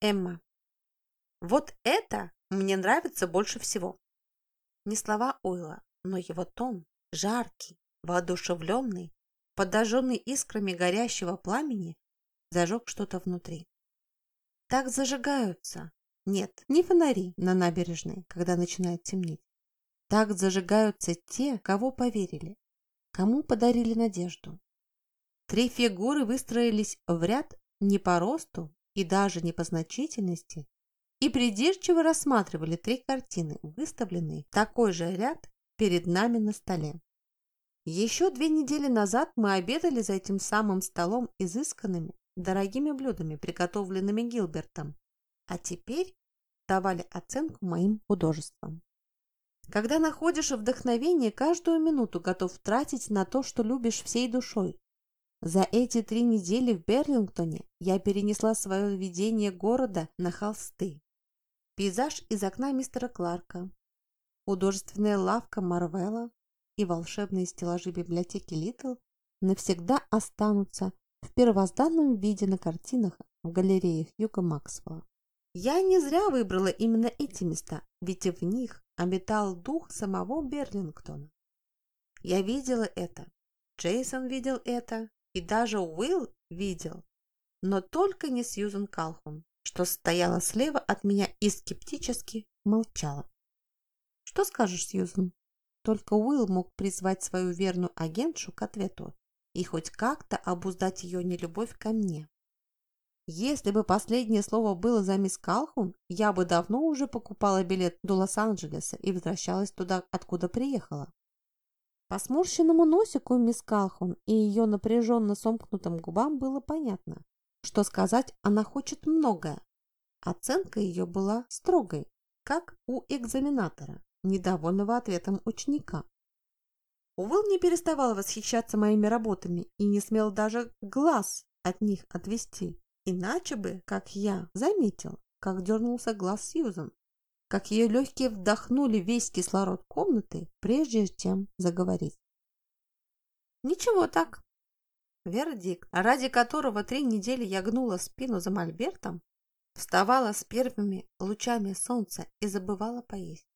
Эмма. Вот это мне нравится больше всего. Не слова Ойла, но его тон, жаркий, воодушевленный, подожженный искрами горящего пламени, зажег что-то внутри. Так зажигаются. Нет, не фонари на набережной, когда начинает темнеть. Так зажигаются те, кого поверили, кому подарили надежду. Три фигуры выстроились в ряд не по росту и даже не по значительности и придирчиво рассматривали три картины, выставленные в такой же ряд перед нами на столе. Еще две недели назад мы обедали за этим самым столом изысканными, дорогими блюдами, приготовленными Гилбертом, а теперь давали оценку моим художествам. Когда находишь вдохновение, каждую минуту готов тратить на то, что любишь всей душой. За эти три недели в Берлингтоне я перенесла свое видение города на холсты. Пейзаж из окна мистера Кларка, художественная лавка Марвелла и волшебные стеллажи библиотеки Литл навсегда останутся в первозданном виде на картинах в галереях Юга Максвелла. Я не зря выбрала именно эти места, ведь в них обитал дух самого Берлингтона. Я видела это, Джейсон видел это, и даже Уилл видел, но только не Сьюзен Калхун, что стояла слева от меня и скептически молчала. Что скажешь, Сьюзен? Только Уилл мог призвать свою верную агентшу к ответу и хоть как-то обуздать ее нелюбовь ко мне. Если бы последнее слово было за мисс Калхун, я бы давно уже покупала билет до Лос-Анджелеса и возвращалась туда, откуда приехала. По сморщенному носику мисс Калхун и ее напряженно сомкнутым губам было понятно, что сказать она хочет многое. Оценка ее была строгой, как у экзаменатора, недовольного ответом ученика. Уилл не переставал восхищаться моими работами и не смел даже глаз от них отвести. Иначе бы, как я, заметил, как дернулся глаз Сьюзан, как ее легкие вдохнули весь кислород комнаты, прежде чем заговорить. Ничего так. Вердикт, ради которого три недели я гнула спину за мольбертом, вставала с первыми лучами солнца и забывала поесть.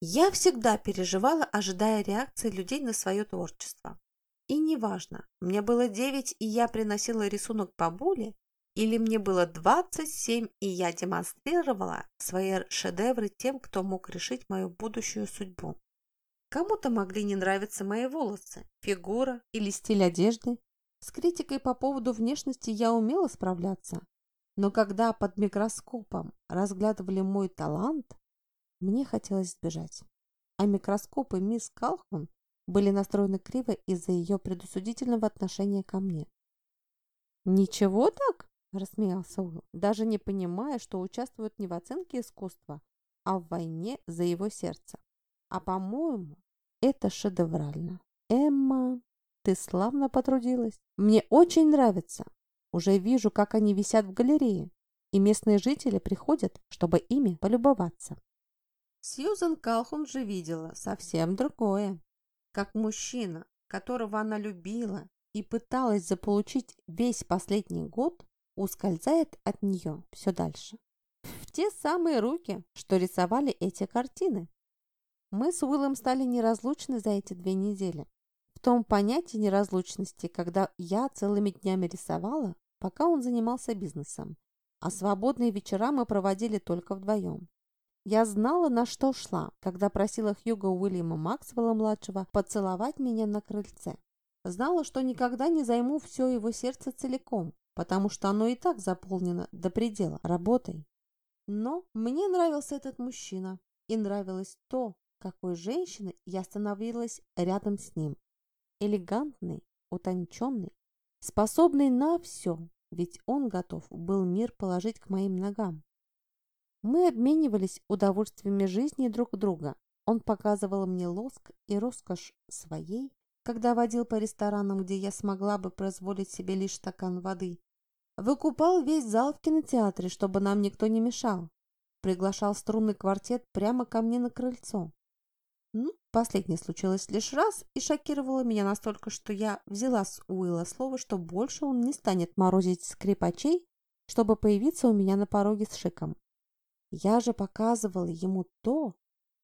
Я всегда переживала, ожидая реакции людей на свое творчество. И неважно, мне было 9, и я приносила рисунок бабуле, или мне было 27, и я демонстрировала свои шедевры тем, кто мог решить мою будущую судьбу. Кому-то могли не нравиться мои волосы, фигура или стиль одежды. С критикой по поводу внешности я умела справляться. Но когда под микроскопом разглядывали мой талант, мне хотелось сбежать. А микроскопы мисс Калхун были настроены криво из-за ее предусудительного отношения ко мне. «Ничего так?» – рассмеялся Уилл, даже не понимая, что участвует не в оценке искусства, а в войне за его сердце. «А по-моему, это шедеврально. Эмма, ты славно потрудилась. Мне очень нравится. Уже вижу, как они висят в галерее, и местные жители приходят, чтобы ими полюбоваться». Сьюзен Калхун же видела совсем другое как мужчина, которого она любила и пыталась заполучить весь последний год, ускользает от нее все дальше. В те самые руки, что рисовали эти картины. Мы с Уиллом стали неразлучны за эти две недели. В том понятии неразлучности, когда я целыми днями рисовала, пока он занимался бизнесом, а свободные вечера мы проводили только вдвоем. Я знала, на что шла, когда просила Хьюга Уильяма Максвелла-младшего поцеловать меня на крыльце. Знала, что никогда не займу все его сердце целиком, потому что оно и так заполнено до предела работой. Но мне нравился этот мужчина, и нравилось то, какой женщиной я становилась рядом с ним. Элегантный, утонченный, способный на все, ведь он готов был мир положить к моим ногам. Мы обменивались удовольствиями жизни друг друга. Он показывал мне лоск и роскошь своей, когда водил по ресторанам, где я смогла бы позволить себе лишь стакан воды. Выкупал весь зал в кинотеатре, чтобы нам никто не мешал. Приглашал струнный квартет прямо ко мне на крыльцо. Ну, последнее случилось лишь раз и шокировало меня настолько, что я взяла с Уилла слово, что больше он не станет морозить скрипачей чтобы появиться у меня на пороге с шиком. Я же показывала ему то,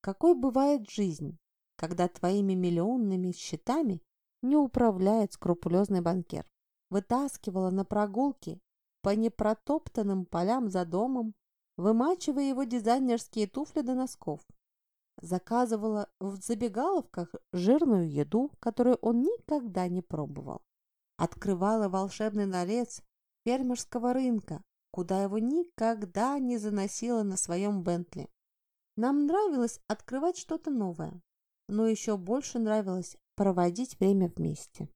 какой бывает жизнь, когда твоими миллионными счетами не управляет скрупулезный банкир. Вытаскивала на прогулки по непротоптанным полям за домом, вымачивая его дизайнерские туфли до носков. Заказывала в забегаловках жирную еду, которую он никогда не пробовал. Открывала волшебный налец фермерского рынка, куда его никогда не заносило на своем Бентли. Нам нравилось открывать что-то новое, но еще больше нравилось проводить время вместе.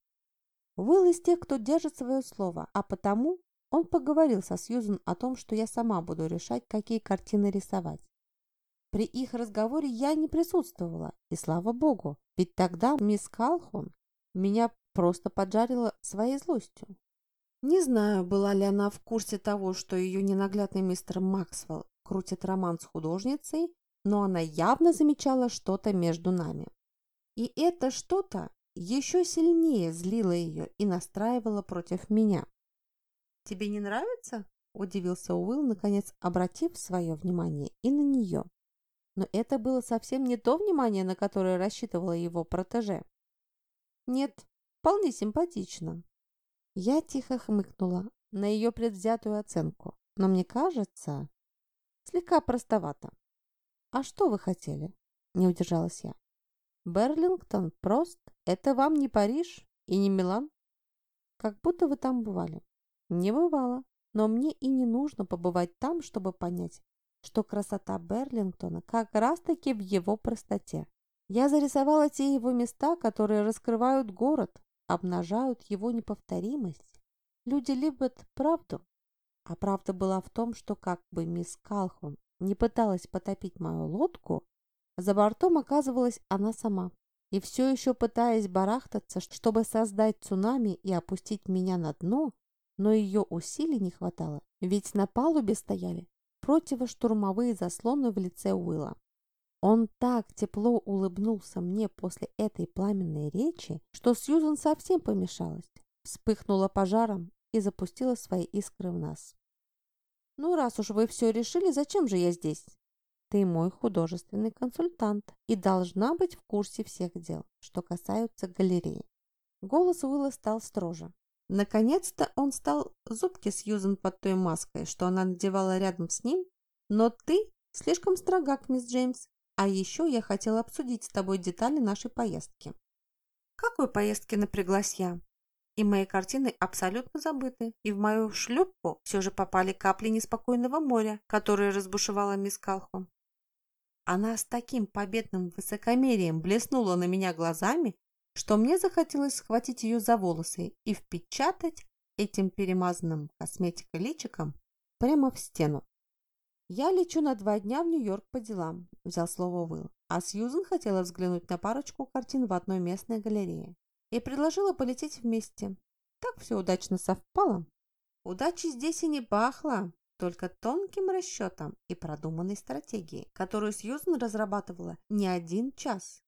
Уилл из тех, кто держит свое слово, а потому он поговорил со Сьюзен о том, что я сама буду решать, какие картины рисовать. При их разговоре я не присутствовала, и слава богу, ведь тогда мисс Калхун меня просто поджарила своей злостью. Не знаю, была ли она в курсе того, что ее ненаглядный мистер Максвелл крутит роман с художницей, но она явно замечала что-то между нами. И это что-то еще сильнее злило ее и настраивало против меня. «Тебе не нравится?» – удивился Уилл, наконец обратив свое внимание и на нее. Но это было совсем не то внимание, на которое рассчитывала его протеже. «Нет, вполне симпатично». Я тихо хмыкнула на ее предвзятую оценку, но мне кажется, слегка простовато. «А что вы хотели?» – не удержалась я. «Берлингтон прост. Это вам не Париж и не Милан. Как будто вы там бывали». «Не бывало. Но мне и не нужно побывать там, чтобы понять, что красота Берлингтона как раз-таки в его простоте. Я зарисовала те его места, которые раскрывают город, обнажают его неповторимость. Люди любят правду. А правда была в том, что как бы мисс Калхун не пыталась потопить мою лодку, за бортом оказывалась она сама. И все еще пытаясь барахтаться, чтобы создать цунами и опустить меня на дно, но ее усилий не хватало, ведь на палубе стояли противоштурмовые заслоны в лице Уилла. Он так тепло улыбнулся мне после этой пламенной речи, что Сьюзан совсем помешалась, вспыхнула пожаром и запустила свои искры в нас. «Ну, раз уж вы все решили, зачем же я здесь?» «Ты мой художественный консультант и должна быть в курсе всех дел, что касаются галереи». Голос Уилла стал строже. Наконец-то он стал зубки Сьюзен под той маской, что она надевала рядом с ним. Но ты слишком строга, мисс Джеймс. А еще я хотела обсудить с тобой детали нашей поездки. Какой поездки напряглась я? И мои картины абсолютно забыты. И в мою шлюпку все же попали капли неспокойного моря, которые разбушевала мисс Калху. Она с таким победным высокомерием блеснула на меня глазами, что мне захотелось схватить ее за волосы и впечатать этим перемазанным косметикой личиком прямо в стену. «Я лечу на два дня в Нью-Йорк по делам», – взял слово Уилл, а Сьюзен хотела взглянуть на парочку картин в одной местной галерее и предложила полететь вместе. Так все удачно совпало. Удачи здесь и не пахло, только тонким расчетом и продуманной стратегией, которую Сьюзен разрабатывала не один час.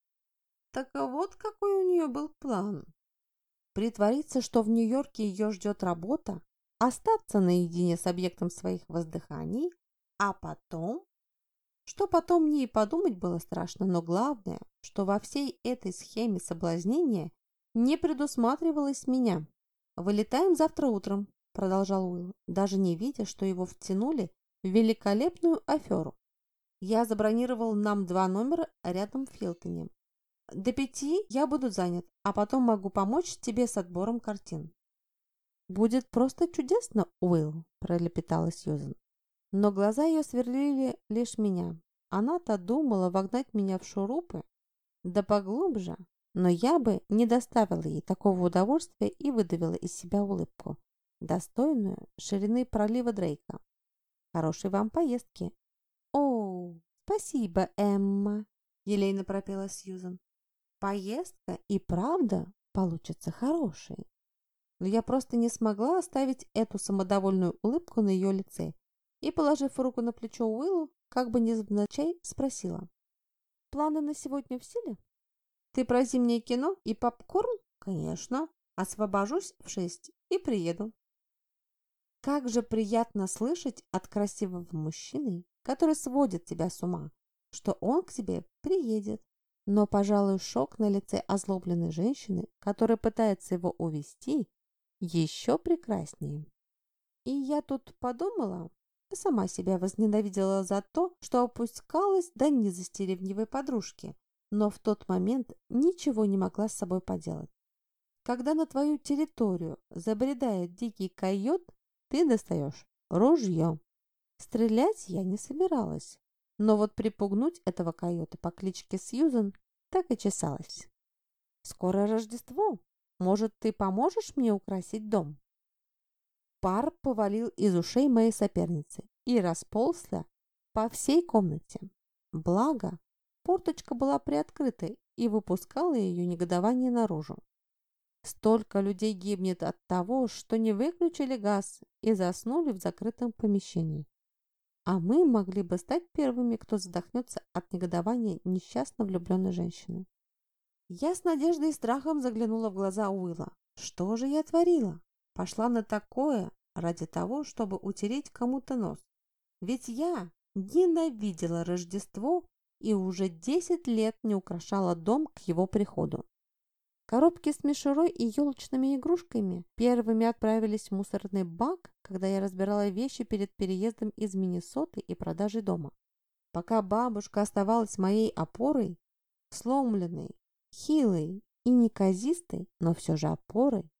Так вот какой у нее был план. Притвориться, что в Нью-Йорке ее ждет работа, остаться наедине с объектом своих воздыханий, а потом... Что потом мне и подумать было страшно, но главное, что во всей этой схеме соблазнения не предусматривалось меня. «Вылетаем завтра утром», – продолжал Уилл, даже не видя, что его втянули в великолепную аферу. Я забронировал нам два номера рядом в Хилтоне. До пяти я буду занят, а потом могу помочь тебе с отбором картин. Будет просто чудесно, Уилл, пролепетала Сьюзен. Но глаза ее сверлили лишь меня. Она-то думала вогнать меня в шурупы, да поглубже, но я бы не доставила ей такого удовольствия и выдавила из себя улыбку, достойную ширины пролива Дрейка. Хорошей вам поездки. О, спасибо, Эмма, елейно пропела Сьюзен. Поездка и правда получится хорошей. Но я просто не смогла оставить эту самодовольную улыбку на ее лице и, положив руку на плечо Уиллу, как бы невзначай спросила. «Планы на сегодня в силе? Ты про зимнее кино и попкорн? Конечно. Освобожусь в шесть и приеду». Как же приятно слышать от красивого мужчины, который сводит тебя с ума, что он к тебе приедет. Но, пожалуй, шок на лице озлобленной женщины, которая пытается его увести, еще прекраснее. И я тут подумала, сама себя возненавидела за то, что опускалась до низости ревнивой подружки, но в тот момент ничего не могла с собой поделать. Когда на твою территорию забредает дикий койот, ты достаешь ружье. Стрелять я не собиралась, но вот припугнуть этого койота по кличке Сьюзен так и чесалась. «Скоро Рождество. Может, ты поможешь мне украсить дом?» Пар повалил из ушей моей соперницы и расползся по всей комнате. Благо, порточка была приоткрытой и выпускала ее негодование наружу. Столько людей гибнет от того, что не выключили газ и заснули в закрытом помещении. А мы могли бы стать первыми, кто задохнется от негодования несчастно влюбленной женщины. Я с надеждой и страхом заглянула в глаза Уилла. Что же я творила? Пошла на такое ради того, чтобы утереть кому-то нос. Ведь я ненавидела Рождество и уже 10 лет не украшала дом к его приходу. Коробки с мишурой и елочными игрушками первыми отправились в мусорный бак, когда я разбирала вещи перед переездом из Миннесоты и продажей дома. Пока бабушка оставалась моей опорой, сломленной, хилой и неказистой, но все же опорой,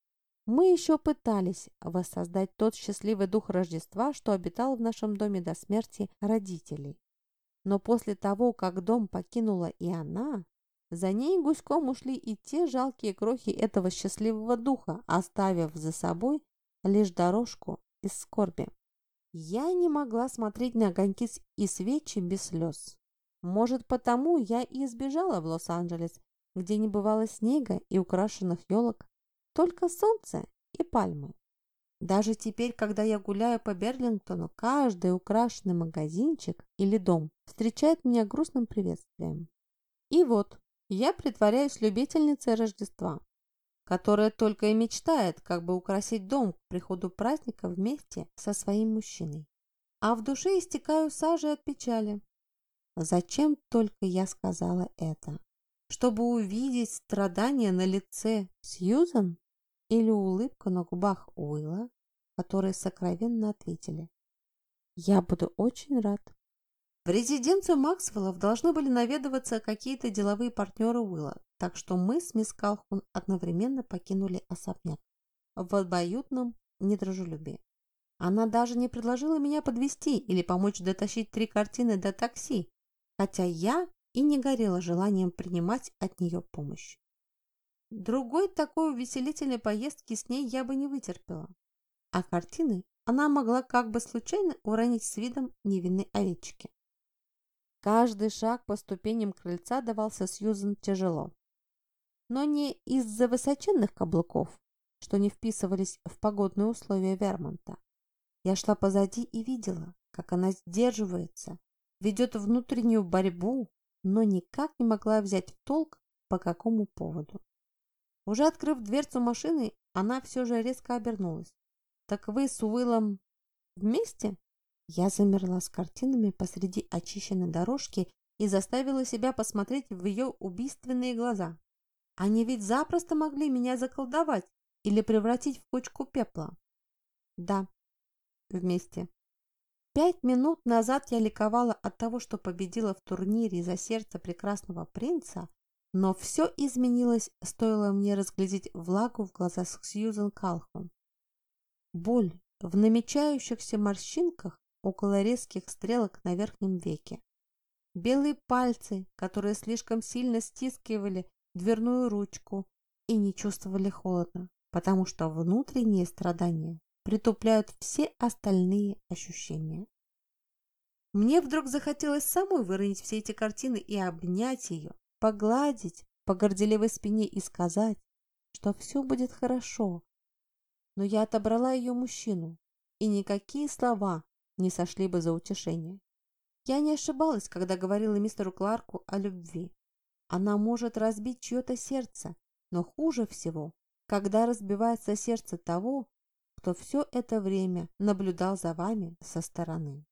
мы еще пытались воссоздать тот счастливый дух Рождества, что обитал в нашем доме до смерти родителей. Но после того, как дом покинула и она, за ней гуськом ушли и те жалкие крохи этого счастливого духа, оставив за собой лишь дорожку из скорби. Я не могла смотреть на огоньки и свечи без слез. Может, потому я и избежала в Лос-Анджелес, где не бывало снега и украшенных елок, только солнце и пальмы. Даже теперь, когда я гуляю по Берлингтону, каждый украшенный магазинчик или дом встречает меня грустным приветствием. И вот, я притворяюсь любительницей Рождества, которая только и мечтает, как бы украсить дом к приходу праздника вместе со своим мужчиной. А в душе истекаю сажей от печали. Зачем только я сказала это? Чтобы увидеть страдания на лице Сьюзан или улыбку на губах Уилла, которые сокровенно ответили. Я буду очень рад. В резиденцию Максвеллов должны были наведываться какие-то деловые партнеры Уилла, так что мы с мисс Калхун одновременно покинули особняк в обоюдном недружелюбии. Она даже не предложила меня подвести или помочь дотащить три картины до такси, хотя я и не горела желанием принимать от нее помощь. Другой такой увеселительной поездки с ней я бы не вытерпела. А картины она могла как бы случайно уронить с видом невинной овечки. Каждый шаг по ступеням крыльца давался Сьюзен тяжело. Но не из-за высоченных каблуков, что не вписывались в погодные условия Вермонта. Я шла позади и видела, как она сдерживается, ведет внутреннюю борьбу, но никак не могла взять в толк, по какому поводу. Уже открыв дверцу машины, она все же резко обернулась. «Так вы с Уиллом вместе?» Я замерла с картинами посреди очищенной дорожки и заставила себя посмотреть в ее убийственные глаза. Они ведь запросто могли меня заколдовать или превратить в кучку пепла. Да, вместе. Пять минут назад я ликовала от того, что победила в турнире за сердце прекрасного принца, но все изменилось, стоило мне разглядеть влагу в глазах Сьюзен Калхун. Боль в намечающихся морщинках около резких стрелок на верхнем веке. Белые пальцы, которые слишком сильно стискивали дверную ручку и не чувствовали холода, потому что внутренние страдания притупляют все остальные ощущения. Мне вдруг захотелось самой выронить все эти картины и обнять ее, погладить по горделивой спине и сказать, что все будет хорошо. Но я отобрала ее мужчину, и никакие слова не сошли бы за утешение. Я не ошибалась, когда говорила мистеру Кларку о любви. Она может разбить чье-то сердце, но хуже всего, когда разбивается сердце того, кто все это время наблюдал за вами со стороны.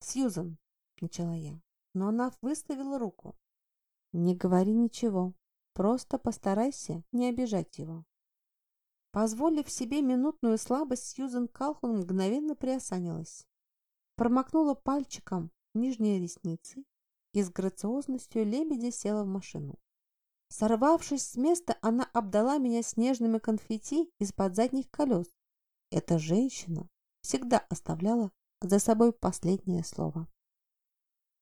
«Сьюзан», — начала я, но она выставила руку. «Не говори ничего, просто постарайся не обижать его». Позволив себе минутную слабость, Сьюзен Калхун мгновенно приосанилась. Промокнула пальчиком нижние ресницы и с грациозностью лебедя села в машину. Сорвавшись с места, она обдала меня снежными конфетти из-под задних колес. Эта женщина всегда оставляла за собой последнее слово.